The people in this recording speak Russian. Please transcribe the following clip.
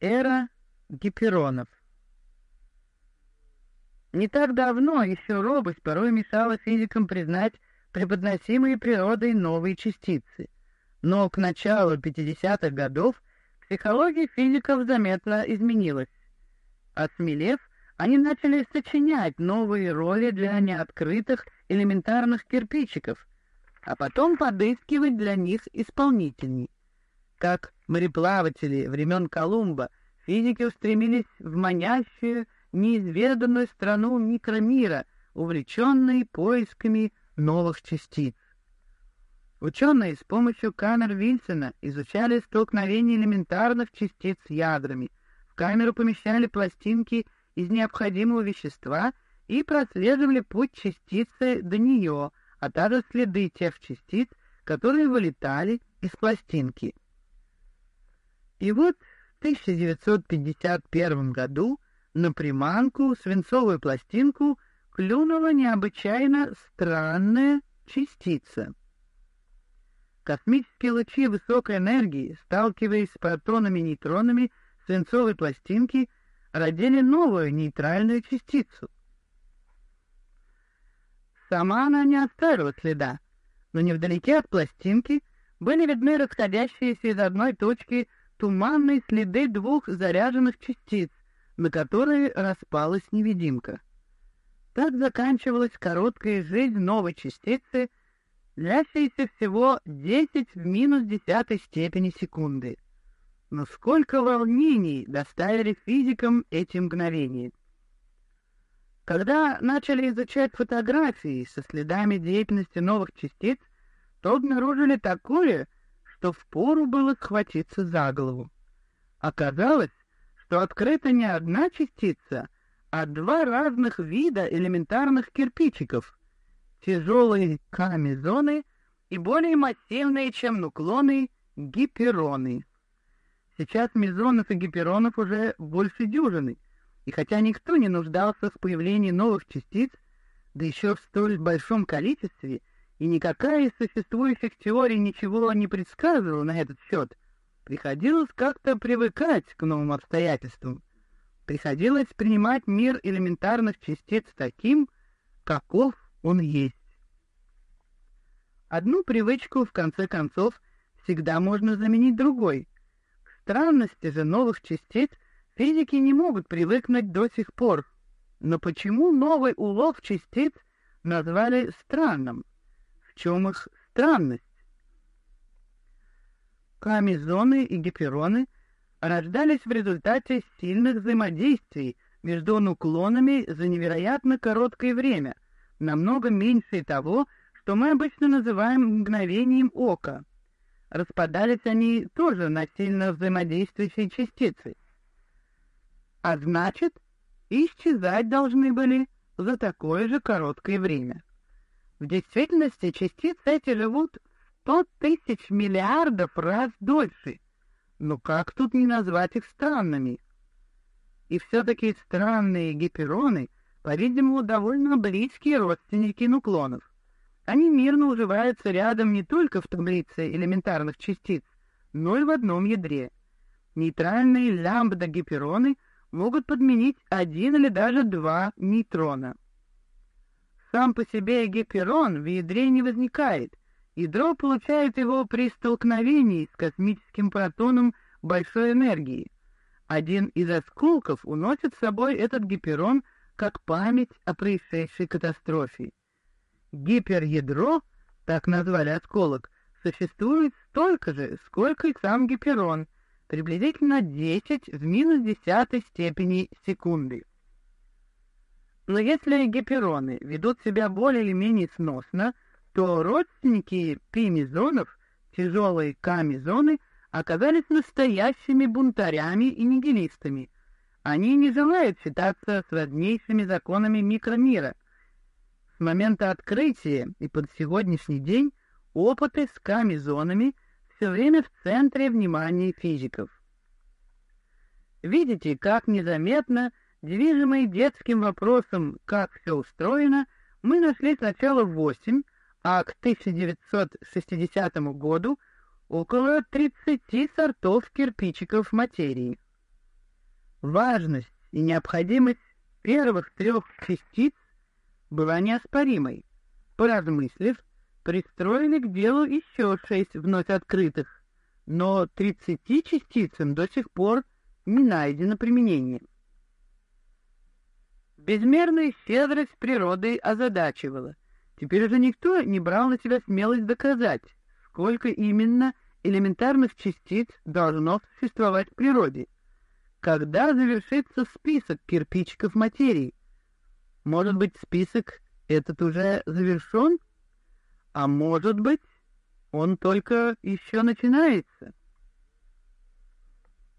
Эра гиперонов. Не так давно еще робость порой мешала физикам признать преподносимые природой новые частицы. Но к началу 50-х годов психология физиков заметно изменилась. Осмелев, они начали сочинять новые роли для неоткрытых элементарных кирпичиков, а потом подыскивать для них исполнителей. Как мореплаватели времен Колумба, физики устремились в манящую, неизведанную страну микромира, увлеченные поисками новых частиц. Ученые с помощью камер Вильсона изучали столкновение элементарных частиц с ядрами. В камеру помещали пластинки из необходимого вещества и прослеживали путь частицы до нее, а также следы тех частиц, которые вылетали из пластинки. И вот в 1951 году на приманку свинцовую пластинку клюнула необычайно странная частица. Космические лучи высокой энергии, сталкиваясь с протонами и нейтронами свинцовой пластинки, родили новую нейтральную частицу. Сама она не оставила следа, но невдалеке от пластинки были видны расходящиеся из одной точки туманные следы двух заряженных частиц, на которые распалась невидимка. Так заканчивалась короткая жизнь новой частицы, длящейся всего 10 в минус десятой степени секунды. Но сколько волнений доставили физикам эти мгновения! Когда начали изучать фотографии со следами деятельности новых частиц, то обнаружили такое, что впору было схватиться за голову. Оказалось, что открыта не одна частица, а два разных вида элементарных кирпичиков — тяжелые камезоны и более массивные, чем нуклоны, гипероны. Сейчас мезонов и гиперонов уже больше дюжины — и хотя никто не нуждался в появлении новых частиц, да еще в столь большом количестве, и никакая из существующих теорий ничего не предсказывала на этот счет, приходилось как-то привыкать к новым обстоятельствам. Приходилось принимать мир элементарных частиц таким, каков он есть. Одну привычку, в конце концов, всегда можно заменить другой. К странности же новых частиц — Физики не могут привыкнуть до сих пор. Но почему новый улов частиц назвали странным? Их странность? Камезоны и гипероны рождались в результате сильных взаимодействий между нуклонами за невероятно короткое время, намного меньше того, что мы обычно называем мгновением ока. Распадались они тоже на сильно взаимодействующие частицы а значит, исчезать должны были за такое же короткое время. В действительности частицы эти живут сто тысяч миллиардов раз дольше. Но как тут не назвать их странными? И все-таки странные гипероны, по-видимому, довольно близкие родственники нуклонов. Они мирно уживаются рядом не только в таблице элементарных частиц, но и в одном ядре. Нейтральные лямбда-гипероны — могут подменить один или даже два нейтрона. Сам по себе гиперон в ядре не возникает, ядро получает его при столкновении с космическим протоном большой энергии. Один из осколков уносит с собой этот гиперон как память о происшедшей катастрофе. Гиперядро, так назвали осколок, существует столько же, сколько и сам гиперон — приблизительно 10 в минус десятой степени секунды. Но если гипероны ведут себя более или менее сносно, то родственники пимизонов, тяжелые камизоны, оказались настоящими бунтарями и нигилистами. Они не желают считаться с роднейшими законами микромира. С момента открытия и под сегодняшний день опыты с камизонами – все время в центре внимания физиков. Видите, как незаметно, движимый детским вопросом «как все устроено», мы нашли сначала восемь, а к 1960 году около 30 сортов кирпичиков материи. Важность и необходимость первых трех частиц была неоспоримой. Поразмыслив, пристроили к делу еще шесть вновь открытых, но тридцати частицам до сих пор не найдено применение. Безмерная щедрость природы озадачивала. Теперь уже никто не брал на себя смелость доказать, сколько именно элементарных частиц должно существовать в природе. Когда завершится список кирпичиков материи? Может быть, список этот уже завершен? А может быть, он только еще начинается?